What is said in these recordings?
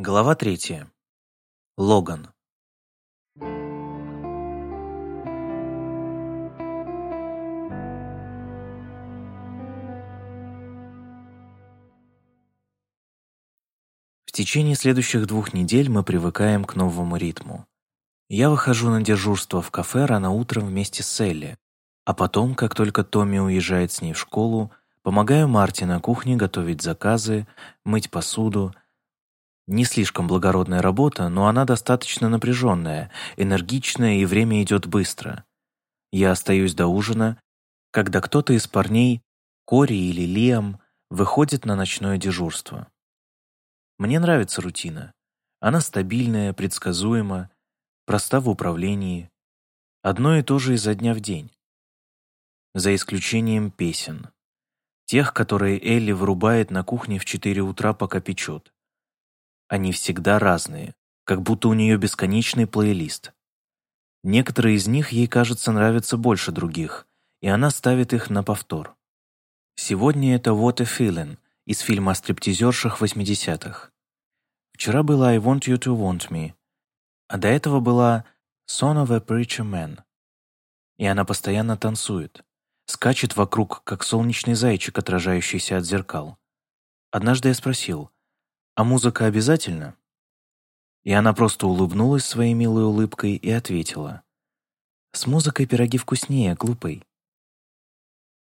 Глава третья. Логан. В течение следующих двух недель мы привыкаем к новому ритму. Я выхожу на дежурство в кафе рано утром вместе с Элли, а потом, как только Томми уезжает с ней в школу, помогаю Марте на кухне готовить заказы, мыть посуду. Не слишком благородная работа, но она достаточно напряженная, энергичная и время идет быстро. Я остаюсь до ужина, когда кто-то из парней, Кори или Лиам, выходит на ночное дежурство. Мне нравится рутина. Она стабильная, предсказуема, проста в управлении. Одно и то же изо дня в день. За исключением песен. Тех, которые Элли врубает на кухне в 4 утра, пока печет. Они всегда разные, как будто у нее бесконечный плейлист. Некоторые из них ей, кажется, нравятся больше других, и она ставит их на повтор. Сегодня это «What a Feeling» из фильма о стриптизершах 80-х. Вчера была «I Want You to Want Me», а до этого была «Son of a Preacher Man». И она постоянно танцует, скачет вокруг, как солнечный зайчик, отражающийся от зеркал. Однажды я спросил, «А музыка обязательно?» И она просто улыбнулась своей милой улыбкой и ответила, «С музыкой пироги вкуснее, глупый».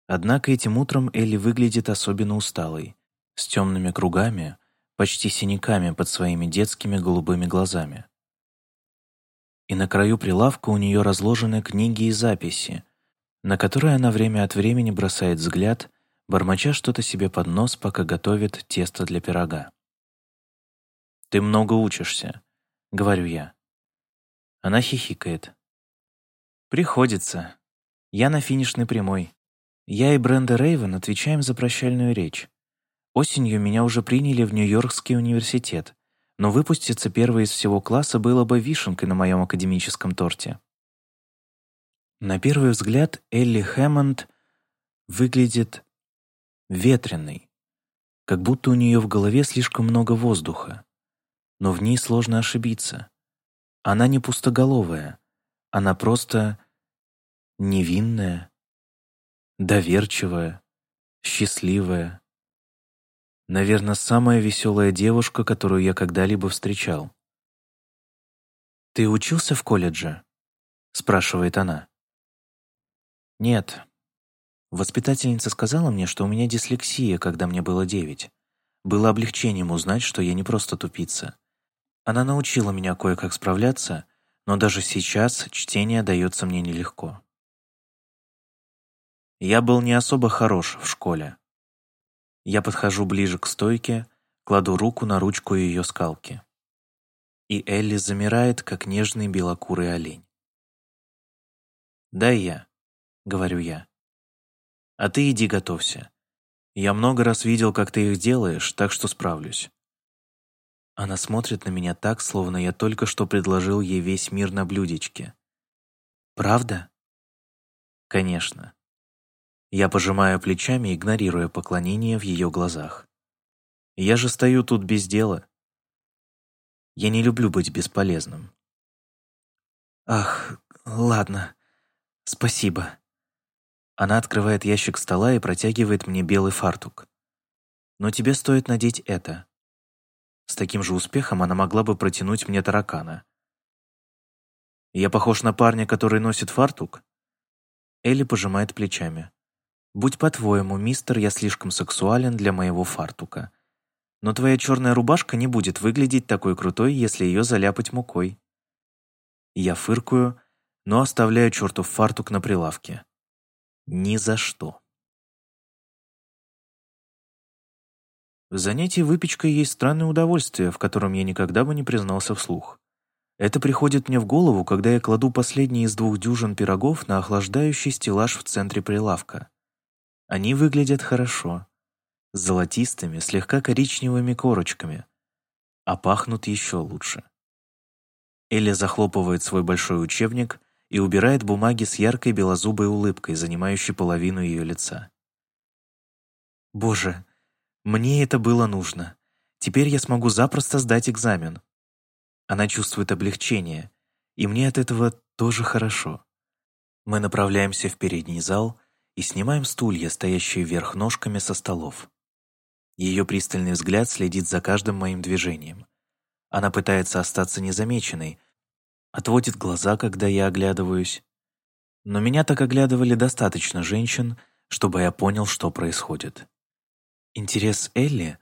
Однако этим утром Элли выглядит особенно усталой, с темными кругами, почти синяками под своими детскими голубыми глазами. И на краю прилавка у нее разложены книги и записи, на которые она время от времени бросает взгляд, бормоча что-то себе под нос, пока готовит тесто для пирога. «Ты много учишься», — говорю я. Она хихикает. «Приходится. Я на финишной прямой. Я и Бренда Рейвен отвечаем за прощальную речь. Осенью меня уже приняли в Нью-Йоркский университет, но выпуститься первой из всего класса было бы вишенкой на моем академическом торте. На первый взгляд Элли Хэммонд выглядит ветреной, как будто у нее в голове слишком много воздуха. Но в ней сложно ошибиться. Она не пустоголовая, она просто невинная, доверчивая, счастливая, Наверное, самая веселая девушка, которую я когда-либо встречал. «Ты учился в колледже?» — спрашивает она. «Нет». Воспитательница сказала мне, что у меня дислексия, когда мне было девять. Было облегчением узнать, что я не просто тупица. Она научила меня кое-как справляться, но даже сейчас чтение дается мне нелегко. Я был не особо хорош в школе. Я подхожу ближе к стойке, кладу руку на ручку ее скалки. И Элли замирает, как нежный белокурый олень. «Дай я», — говорю я. «А ты иди готовься. Я много раз видел, как ты их делаешь, так что справлюсь». Она смотрит на меня так, словно я только что предложил ей весь мир на блюдечке. «Правда?» «Конечно. Я пожимаю плечами, игнорируя поклонение в ее глазах. Я же стою тут без дела. Я не люблю быть бесполезным. Ах, ладно. Спасибо. Она открывает ящик стола и протягивает мне белый фартук. Но тебе стоит надеть это. С таким же успехом она могла бы протянуть мне таракана. Я похож на парня, который носит фартук? Элли пожимает плечами. Будь по-твоему, мистер, я слишком сексуален для моего фартука. Но твоя черная рубашка не будет выглядеть такой крутой, если ее заляпать мукой. Я фыркую, но оставляю чертов фартук на прилавке. Ни за что. В занятии выпечкой есть странное удовольствие, в котором я никогда бы не признался вслух. Это приходит мне в голову, когда я кладу последний из двух дюжин пирогов на охлаждающий стеллаж в центре прилавка. Они выглядят хорошо, с золотистыми, слегка коричневыми корочками, а пахнут еще лучше. Элли захлопывает свой большой учебник и убирает бумаги с яркой белозубой улыбкой, занимающей половину ее лица. «Боже, мне это было нужно. Теперь я смогу запросто сдать экзамен. Она чувствует облегчение, и мне от этого тоже хорошо. Мы направляемся в передний зал и снимаем стулья, стоящие вверх ножками со столов. Ее пристальный взгляд следит за каждым моим движением. Она пытается остаться незамеченной, отводит глаза, когда я оглядываюсь. Но меня так оглядывали достаточно женщин, чтобы я понял, что происходит. Интерес Элли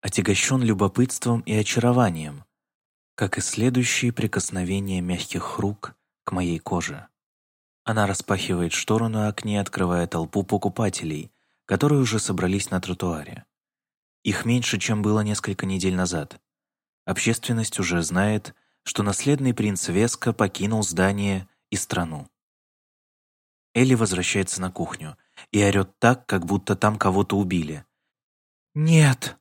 отягощен любопытством и очарованием, как и следующие прикосновения мягких рук к моей коже. Она распахивает штору на окне, открывая толпу покупателей, которые уже собрались на тротуаре. Их меньше, чем было несколько недель назад. Общественность уже знает, что наследный принц Веска покинул здание и страну. Элли возвращается на кухню и орёт так, как будто там кого-то убили. «Нет!»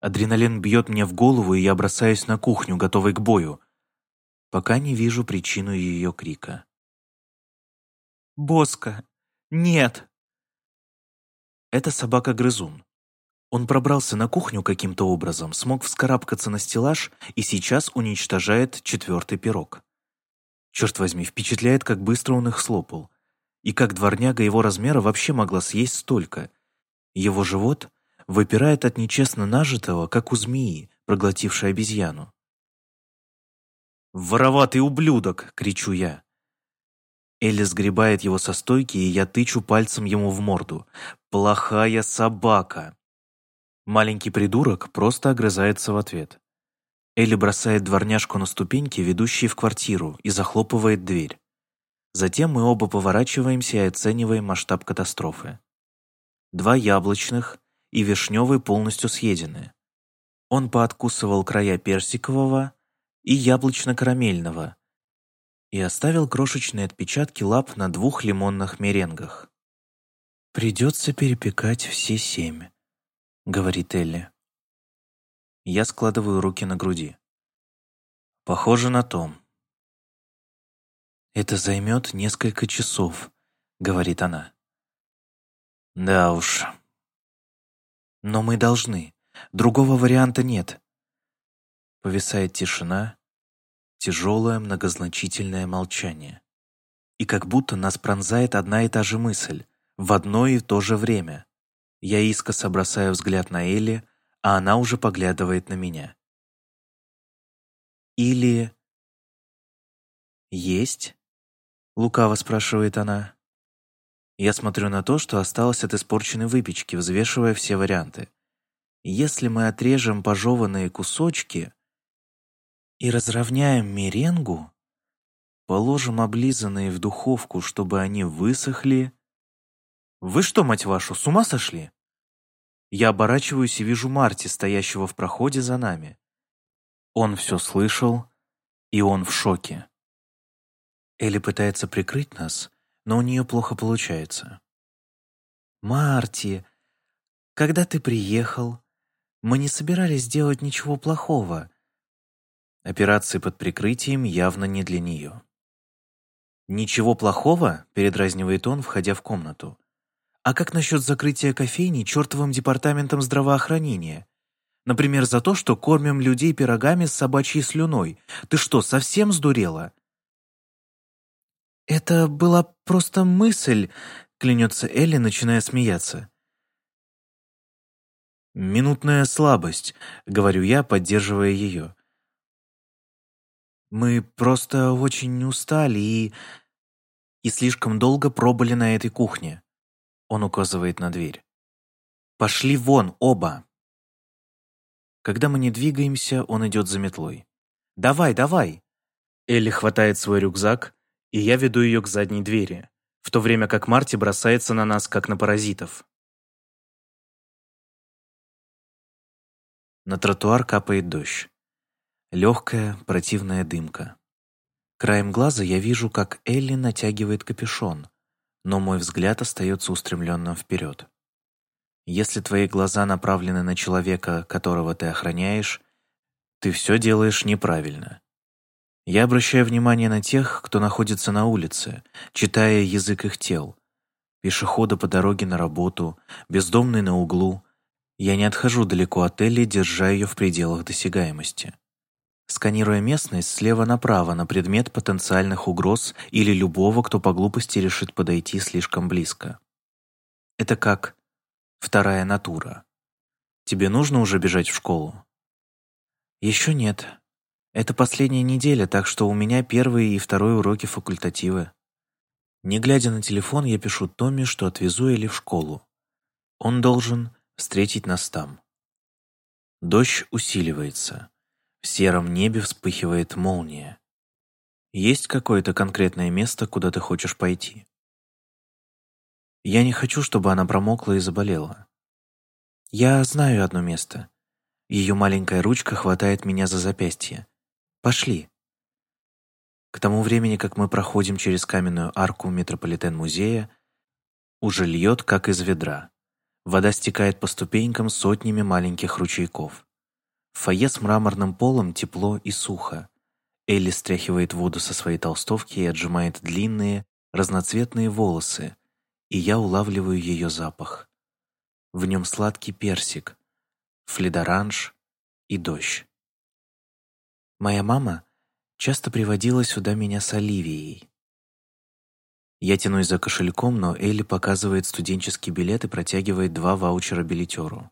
Адреналин бьет мне в голову, и я бросаюсь на кухню, готовый к бою, пока не вижу причину ее крика. «Боска! Нет!» Это собака-грызун. Он пробрался на кухню каким-то образом, смог вскарабкаться на стеллаж и сейчас уничтожает четвертый пирог. Черт возьми, впечатляет, как быстро он их слопал. И как дворняга его размера вообще могла съесть столько. Его живот выпирает от нечестно нажитого, как у змеи, проглотившей обезьяну. «Вороватый ублюдок!» — кричу я. Элли сгребает его со стойки, и я тычу пальцем ему в морду. «Плохая собака!» Маленький придурок просто огрызается в ответ. Элли бросает дворняжку на ступеньки, ведущие в квартиру, и захлопывает дверь. Затем мы оба поворачиваемся и оцениваем масштаб катастрофы. Два яблочных и вишневый полностью съедены. Он пооткусывал края персикового и яблочно-карамельного и оставил крошечные отпечатки лап на двух лимонных меренгах. Придется перепекать все семь говорит Элли. Я складываю руки на груди. Похоже на то. Это займет несколько часов, говорит она. Да уж. Но мы должны. Другого варианта нет. Повисает тишина, тяжелое многозначительное молчание. И как будто нас пронзает одна и та же мысль, в одно и то же время. Я искоса бросаю взгляд на Элли, а она уже поглядывает на меня. Или... «Есть?» — лукаво спрашивает она. Я смотрю на то, что осталось от испорченной выпечки, взвешивая все варианты. Если мы отрежем пожеванные кусочки и разровняем меренгу, положим облизанные в духовку, чтобы они высохли, «Вы что, мать вашу, с ума сошли?» Я оборачиваюсь и вижу Марти, стоящего в проходе за нами. Он все слышал, и он в шоке. Элли пытается прикрыть нас, но у нее плохо получается. «Марти, когда ты приехал, мы не собирались делать ничего плохого». Операции под прикрытием явно не для нее. «Ничего плохого?» — передразнивает он, входя в комнату. А как насчет закрытия кофейни чертовым департаментом здравоохранения? Например, за то, что кормим людей пирогами с собачьей слюной. Ты что, совсем сдурела? Это была просто мысль, клянется Элли, начиная смеяться. «Минутная слабость», — говорю я, поддерживая ее. «Мы просто очень устали и... и слишком долго пробыли на этой кухне. Он указывает на дверь. «Пошли вон, оба!» Когда мы не двигаемся, он идет за метлой. «Давай, давай!» Элли хватает свой рюкзак, и я веду ее к задней двери, в то время как Марти бросается на нас, как на паразитов. На тротуар капает дождь. Легкая, противная дымка. Краем глаза я вижу, как Элли натягивает капюшон, но мой взгляд остается устремленным вперед. Если твои глаза направлены на человека, которого ты охраняешь, ты все делаешь неправильно. Я обращаю внимание на тех, кто находится на улице, читая язык их тел. Пешеходы по дороге на работу, бездомный на углу, Я не отхожу далеко от Элли, держа ее в пределах досягаемости. Сканируя местность слева направо на предмет потенциальных угроз или любого, кто по глупости решит подойти слишком близко. Это как вторая натура. Тебе нужно уже бежать в школу? Еще нет. Это последняя неделя, так что у меня первые и второй уроки факультативы. Не глядя на телефон, я пишу Томми, что отвезу Элли в школу. Он должен встретить нас там. Дождь усиливается. В сером небе вспыхивает молния. Есть какое-то конкретное место, куда ты хочешь пойти? Я не хочу, чтобы она промокла и заболела. Я знаю одно место. Ее маленькая ручка хватает меня за запястье. Пошли. К тому времени, как мы проходим через каменную арку метрополитен-музея, уже льет, как из ведра. Вода стекает по ступенькам сотнями маленьких ручейков. В фойе с мраморным полом тепло и сухо. Элли стряхивает воду со своей толстовки и отжимает длинные, разноцветные волосы, и я улавливаю ее запах. В нем сладкий персик, флидоранж и дождь. Моя мама часто приводила сюда меня с Оливией. Я тянусь за кошельком, но Элли показывает студенческий билет и протягивает два ваучера билетеру.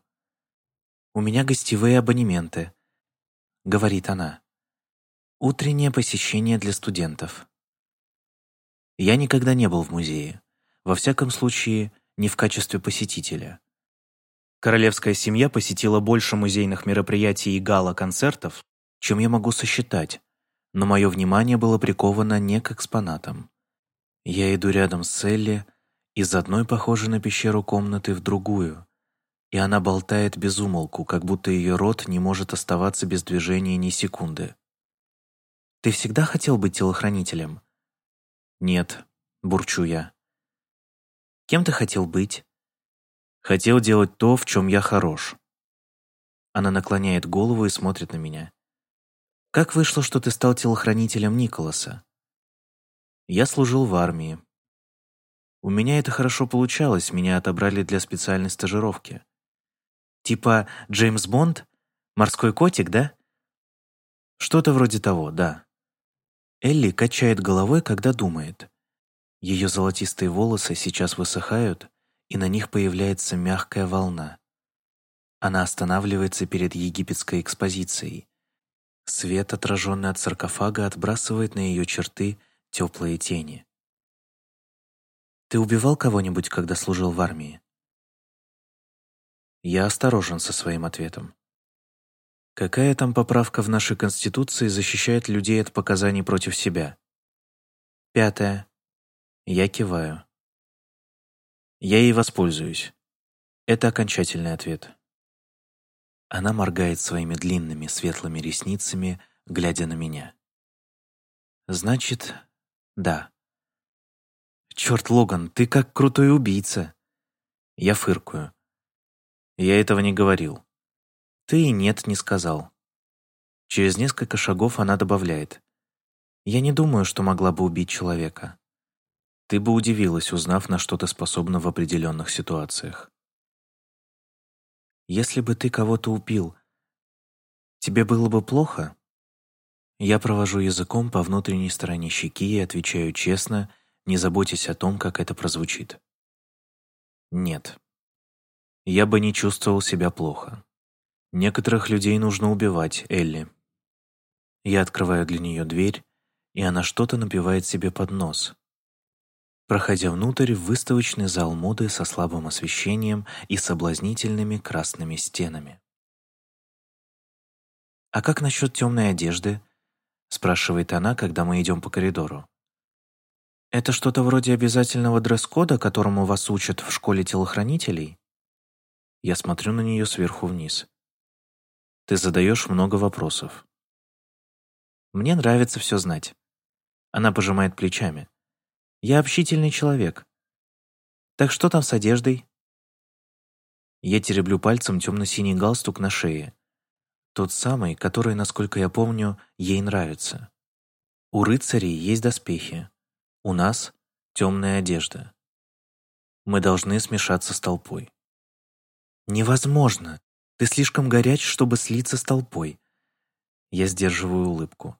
«У меня гостевые абонементы», — говорит она. «Утреннее посещение для студентов». Я никогда не был в музее. Во всяком случае, не в качестве посетителя. Королевская семья посетила больше музейных мероприятий и гала-концертов, чем я могу сосчитать, но мое внимание было приковано не к экспонатам. Я иду рядом с Элли, из одной похожей на пещеру комнаты в другую, и она болтает без умолку, как будто ее рот не может оставаться без движения ни секунды. «Ты всегда хотел быть телохранителем?» «Нет», — бурчу я. «Кем ты хотел быть?» «Хотел делать то, в чем я хорош». Она наклоняет голову и смотрит на меня. «Как вышло, что ты стал телохранителем Николаса?» «Я служил в армии. У меня это хорошо получалось, меня отобрали для специальной стажировки. Типа Джеймс Бонд? Морской котик, да? Что-то вроде того, да. Элли качает головой, когда думает. Ее золотистые волосы сейчас высыхают, и на них появляется мягкая волна. Она останавливается перед египетской экспозицией. Свет, отраженный от саркофага, отбрасывает на ее черты теплые тени. «Ты убивал кого-нибудь, когда служил в армии?» Я осторожен со своим ответом. Какая там поправка в нашей Конституции защищает людей от показаний против себя? Пятое. Я киваю. Я ей воспользуюсь. Это окончательный ответ. Она моргает своими длинными светлыми ресницами, глядя на меня. Значит, да. Черт, Логан, ты как крутой убийца. Я фыркую. Я этого не говорил. Ты и нет не сказал. Через несколько шагов она добавляет. Я не думаю, что могла бы убить человека. Ты бы удивилась, узнав, на что ты способна в определенных ситуациях. Если бы ты кого-то убил, тебе было бы плохо? Я провожу языком по внутренней стороне щеки и отвечаю честно, не заботясь о том, как это прозвучит. Нет я бы не чувствовал себя плохо. Некоторых людей нужно убивать, Элли. Я открываю для нее дверь, и она что-то напивает себе под нос. Проходя внутрь в выставочный зал моды со слабым освещением и соблазнительными красными стенами. «А как насчет темной одежды?» — спрашивает она, когда мы идем по коридору. «Это что-то вроде обязательного дресс-кода, которому вас учат в школе телохранителей?» Я смотрю на нее сверху вниз. Ты задаешь много вопросов. Мне нравится все знать. Она пожимает плечами. Я общительный человек. Так что там с одеждой? Я тереблю пальцем темно-синий галстук на шее. Тот самый, который, насколько я помню, ей нравится. У рыцарей есть доспехи. У нас темная одежда. Мы должны смешаться с толпой. «Невозможно! Ты слишком горяч, чтобы слиться с толпой!» Я сдерживаю улыбку.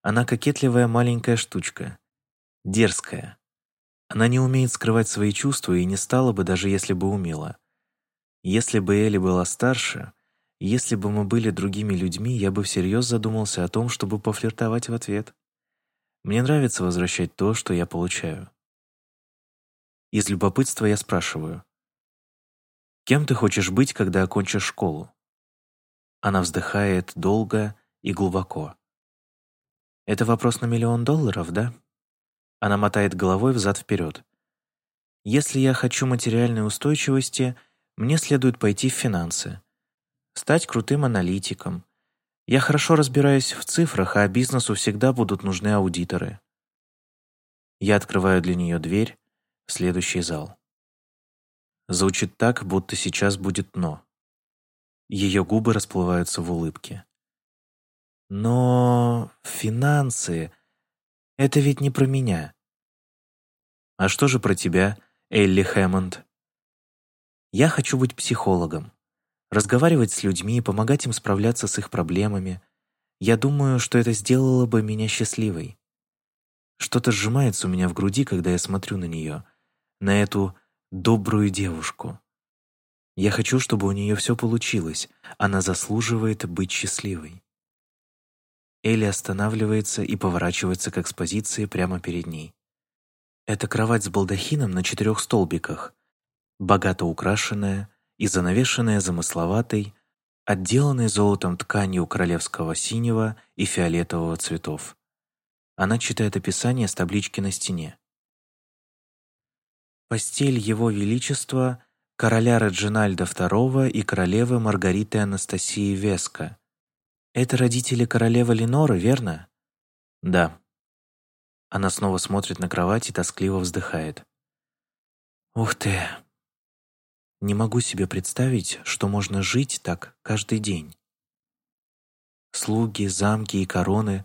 Она кокетливая маленькая штучка. Дерзкая. Она не умеет скрывать свои чувства и не стала бы, даже если бы умела. Если бы Элли была старше, если бы мы были другими людьми, я бы всерьез задумался о том, чтобы пофлиртовать в ответ. Мне нравится возвращать то, что я получаю. Из любопытства я спрашиваю. «Кем ты хочешь быть, когда окончишь школу?» Она вздыхает долго и глубоко. «Это вопрос на миллион долларов, да?» Она мотает головой взад-вперед. «Если я хочу материальной устойчивости, мне следует пойти в финансы. Стать крутым аналитиком. Я хорошо разбираюсь в цифрах, а бизнесу всегда будут нужны аудиторы». Я открываю для нее дверь в следующий зал. Звучит так, будто сейчас будет «но». Ее губы расплываются в улыбке. Но финансы — это ведь не про меня. А что же про тебя, Элли Хэммонд? Я хочу быть психологом, разговаривать с людьми, помогать им справляться с их проблемами. Я думаю, что это сделало бы меня счастливой. Что-то сжимается у меня в груди, когда я смотрю на нее, на эту добрую девушку. Я хочу, чтобы у нее все получилось. Она заслуживает быть счастливой. Элли останавливается и поворачивается к экспозиции прямо перед ней. Это кровать с балдахином на четырех столбиках, богато украшенная и занавешенная замысловатой, отделанной золотом тканью королевского синего и фиолетового цветов. Она читает описание с таблички на стене. Постель Его Величества, короля Реджинальда II и королевы Маргариты Анастасии Веска, это родители королевы Леноры, верно? Да. Она снова смотрит на кровать и тоскливо вздыхает. Ух ты. Не могу себе представить, что можно жить так каждый день. Слуги, замки и короны.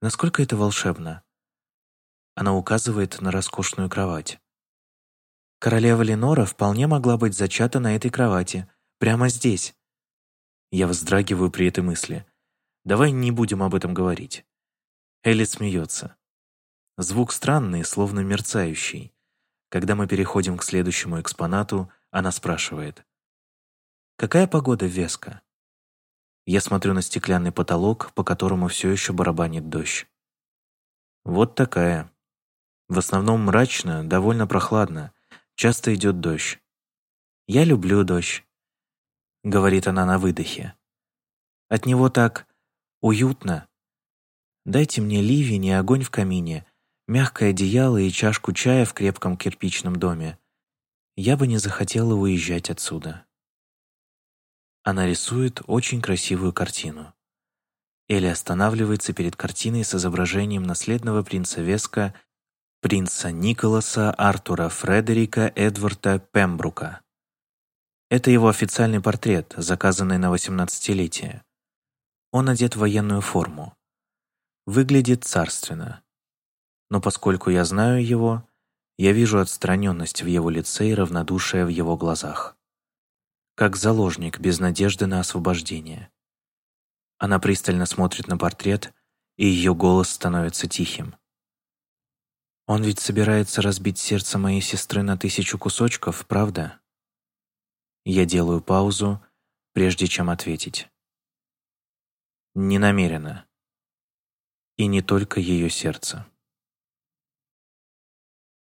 Насколько это волшебно. Она указывает на роскошную кровать. Королева Ленора вполне могла быть зачата на этой кровати, прямо здесь. Я вздрагиваю при этой мысли. Давай не будем об этом говорить. Элли смеется. Звук странный, словно мерцающий. Когда мы переходим к следующему экспонату, она спрашивает. «Какая погода в Веско?» Я смотрю на стеклянный потолок, по которому все еще барабанит дождь. Вот такая. В основном мрачно, довольно прохладно. Часто идет дождь. «Я люблю дождь», — говорит она на выдохе. От него так Уютно. Дайте мне ливень и огонь в камине, мягкое одеяло и чашку чая в крепком кирпичном доме. Я бы не захотела уезжать отсюда. Она рисует очень красивую картину. Элли останавливается перед картиной с изображением наследного принца Веска, принца Николаса Артура Фредерика Эдварда Пембрука. Это его официальный портрет, заказанный на 18-летие. Он одет в военную форму. Выглядит царственно. Но поскольку я знаю его, я вижу отстраненность в его лице и равнодушие в его глазах. Как заложник без надежды на освобождение. Она пристально смотрит на портрет, и ее голос становится тихим. Он ведь собирается разбить сердце моей сестры на тысячу кусочков, правда? Я делаю паузу, прежде чем ответить. Не намеренно. И не только ее сердце.